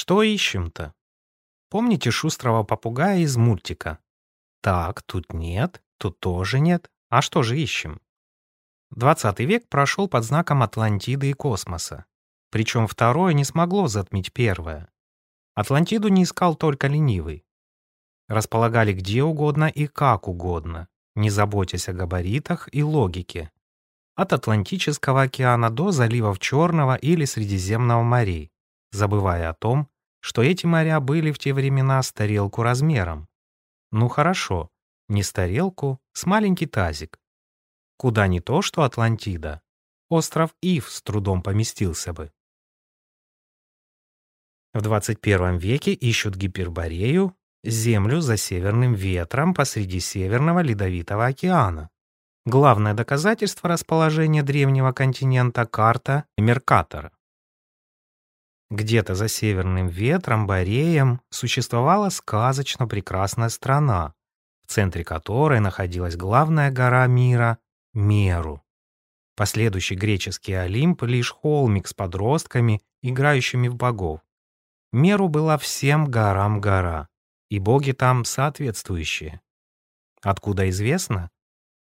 Что ищем-то? Помните шустрого попугая из мультика? Так, тут нет, тут тоже нет. А что же ищем? 20 век прошел под знаком Атлантиды и космоса. Причем второе не смогло затмить первое. Атлантиду не искал только ленивый. Располагали где угодно и как угодно, не заботясь о габаритах и логике. От Атлантического океана до заливов Черного или Средиземного морей, забывая о том, что эти моря были в те времена с тарелку размером. Ну хорошо, не с тарелку, с маленький тазик. Куда не то, что Атлантида. Остров Ив с трудом поместился бы. В 21 веке ищут Гиперборею, Землю за северным ветром посреди Северного Ледовитого океана. Главное доказательство расположения древнего континента – карта Меркатора. Где-то за северным ветром, Бореем, существовала сказочно прекрасная страна, в центре которой находилась главная гора мира – Меру. Последующий греческий Олимп – лишь холмик с подростками, играющими в богов. Меру была всем горам гора, и боги там соответствующие. Откуда известно?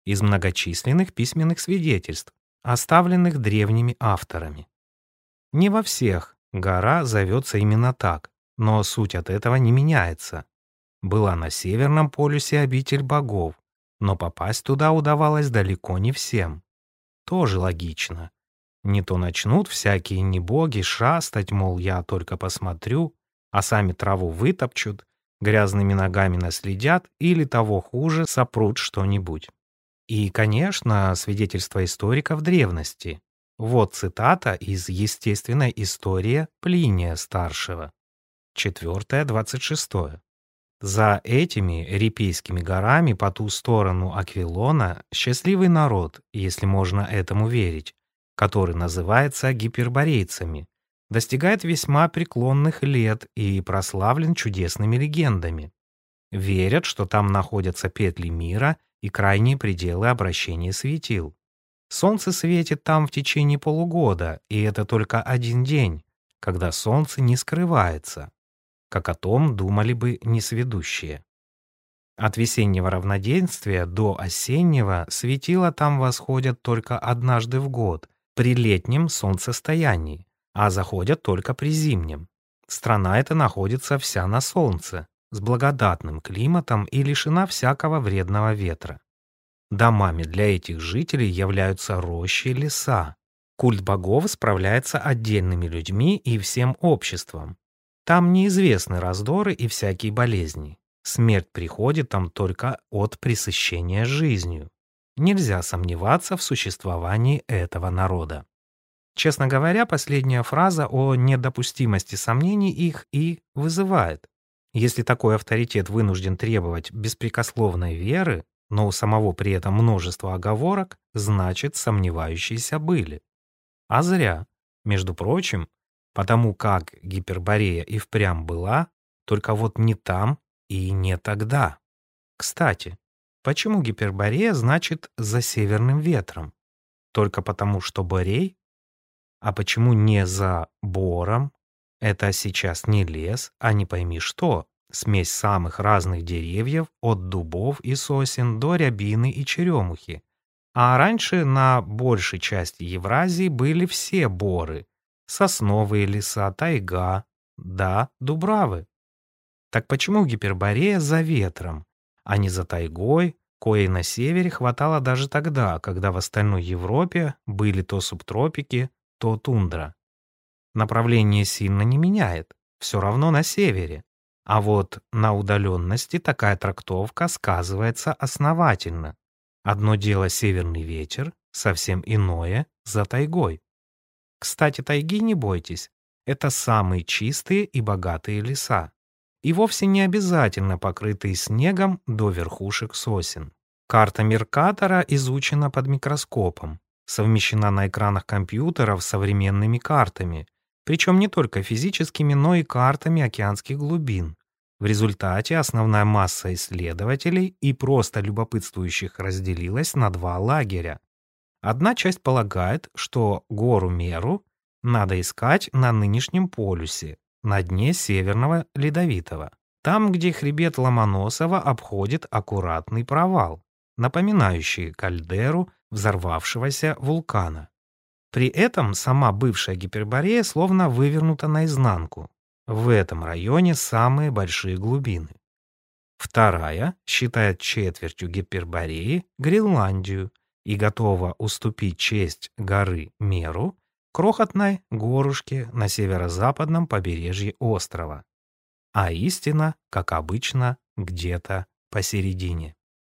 Из многочисленных письменных свидетельств, оставленных древними авторами. Не во всех гора зовется именно так, но суть от этого не меняется. Была на Северном полюсе обитель богов, но попасть туда удавалось далеко не всем. Тоже логично. Не то начнут всякие небоги шастать, мол, я только посмотрю, а сами траву вытопчут, грязными ногами наследят или того хуже сопрут что-нибудь. И, конечно, свидетельства историков древности. Вот цитата из «Естественной истории» Плиния Старшего. 4-26. За этими Репейскими горами по ту сторону Аквилона счастливый народ, если можно этому верить, который называется гиперборейцами, достигает весьма преклонных лет и прославлен чудесными легендами. Верят, что там находятся петли мира и крайние пределы обращения светил. Солнце светит там в течение полугода, и это только один день, когда солнце не скрывается, как о том думали бы несведущие. От весеннего равноденствия до осеннего светила там восходят только однажды в год, при летнем солнцестоянии, а заходят только при зимнем. Страна эта находится вся на солнце, с благодатным климатом и лишена всякого вредного ветра. Домами для этих жителей являются рощи и леса. Культ богов справляется отдельными людьми и всем обществом. Там неизвестны раздоры и всякие болезни. Смерть приходит там только от пресыщения жизнью. Нельзя сомневаться в существовании этого народа. Честно говоря, последняя фраза о недопустимости сомнений их и вызывает. Если такой авторитет вынужден требовать беспрекословной веры, но у самого при этом множество оговорок, значит, сомневающиеся были. А зря. Между прочим, потому как Гиперборея и впрямь была, только вот не там и не тогда. Кстати, почему Гиперборея значит «за северным ветром»? Только потому, что Борей а почему не за бором? Это сейчас не лес, а не пойми что. Смесь самых разных деревьев, от дубов и сосен до рябины и черемухи. А раньше на большей части Евразии были все боры. Сосновые леса, тайга, да, дубравы. Так почему Гиперборея за ветром, а не за тайгой, коей на севере хватало даже тогда, когда в остальной Европе были то субтропики, то тундра. Направление сильно не меняет, все равно на севере. А вот на удаленности такая трактовка сказывается основательно. Одно дело северный ветер, совсем иное за тайгой. Кстати, тайги не бойтесь, это самые чистые и богатые леса. И вовсе не обязательно покрытые снегом до верхушек сосен. Карта Меркатора изучена под микроскопом совмещена на экранах компьютеров с современными картами, причем не только физическими, но и картами океанских глубин. В результате основная масса исследователей и просто любопытствующих разделилась на два лагеря. Одна часть полагает, что гору Меру надо искать на нынешнем полюсе, на дне Северного Ледовитого, там, где хребет Ломоносова обходит аккуратный провал, напоминающий кальдеру взорвавшегося вулкана. При этом сама бывшая Гиперборея словно вывернута наизнанку. В этом районе самые большие глубины. Вторая считает четвертью Гипербореи Гренландию и готова уступить честь горы Меру крохотной горушке на северо-западном побережье острова. А истина, как обычно, где-то посередине.